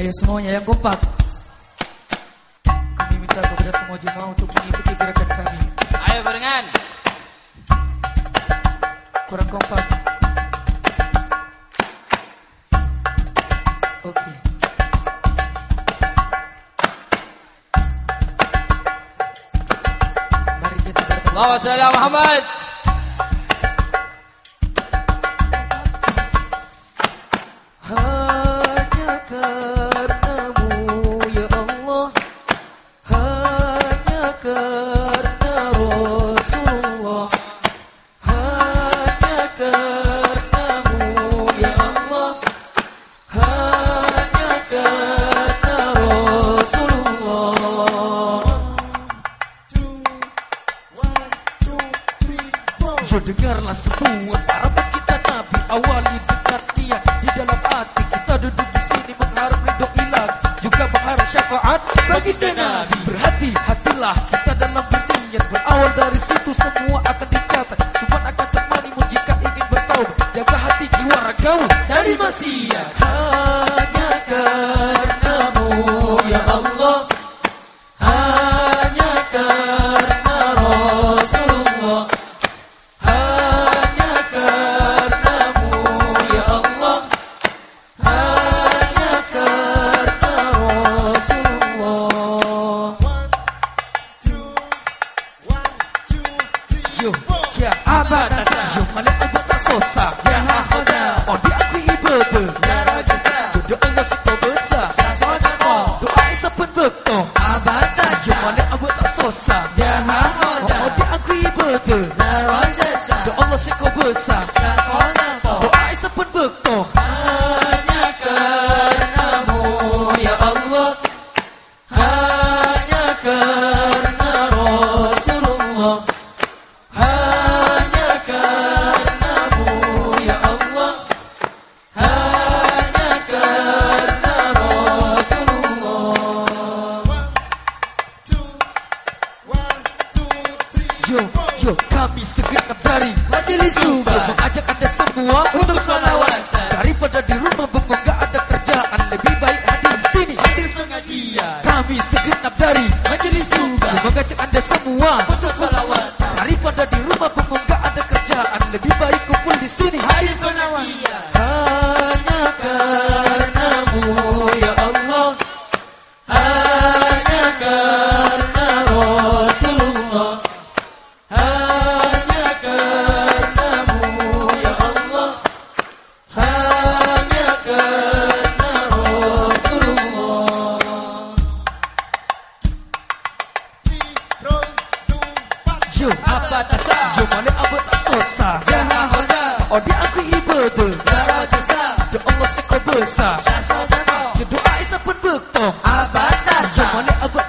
Ayo semuanya yang kompak. Kami minta kepada semua jemaah untuk mengikuti gerakan kami. Ayo barengan. Kurang kompak. Okey. Mari kita bertemu. Ala Muhammad. Yo dengarlah semua. Para pecinta Nabi Awali dekat niat di dalam hati Kita duduk di sini mengharap ridho ilah. Juga mengharap syafaat baginda Nabi. Berhati-hatilah kita dalam berniat. Berawal dari situ semua Yo, ya abad asa Yo, malik abad tak sosa Ya hahoda Oh, di aku ibadah. Ya rajasa Jodoh Allah sito besar. Syasona mo Doa isa pun betul Abad asa Yo, malik abad tak sosa Ya hahoda Oh, di aku ibadah. Ya rajasa Yo, kami segenap dari Majelis Suba Mengajak anda semua untuk salawatan Daripada di rumah bengong gak ada kerjaan. Lebih baik hadir di sini. Hadir pengajian Kami segenap dari Majelis Suba Mengajak anda semua untuk salawatan Daripada di rumah bengong Yo apa tak sah? Yo mana apa tak sosa Ya hahoda Oh di aku ibadah. Ya rajasa Ya Allah sekau besar. Syasodana Ya doa isa pun bektong Abad tak sah? Yo mana apa